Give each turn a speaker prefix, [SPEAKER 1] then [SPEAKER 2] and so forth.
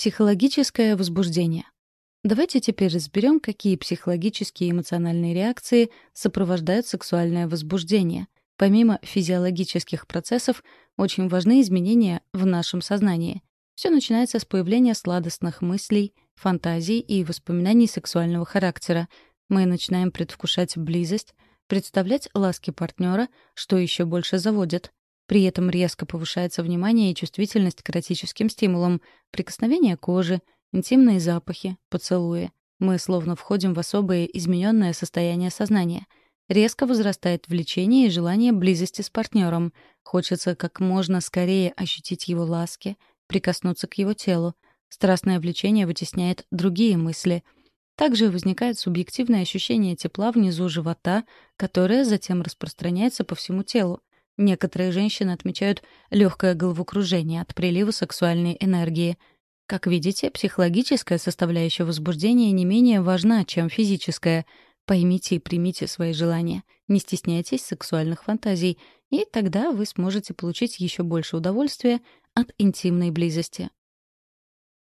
[SPEAKER 1] Психологическое возбуждение. Давайте теперь разберем, какие психологические и эмоциональные реакции сопровождают сексуальное возбуждение. Помимо физиологических процессов, очень важны изменения в нашем сознании. Все начинается с появления сладостных мыслей, фантазий и воспоминаний сексуального характера. Мы начинаем предвкушать близость, представлять ласки партнера, что еще больше заводит. При этом резко повышается внимание и чувствительность к эротическим стимулам, прикосновение кожи, интимные запахи, поцелуи. Мы словно входим в особое измененное состояние сознания. Резко возрастает влечение и желание близости с партнером. Хочется как можно скорее ощутить его ласки, прикоснуться к его телу. Страстное влечение вытесняет другие мысли. Также возникает субъективное ощущение тепла внизу живота, которое затем распространяется по всему телу. Некоторые женщины отмечают легкое головокружение от прилива сексуальной энергии. Как видите, психологическая составляющая возбуждения не менее важна, чем физическая. Поймите и примите свои желания. Не стесняйтесь сексуальных фантазий, и тогда вы сможете получить еще больше удовольствия от интимной близости.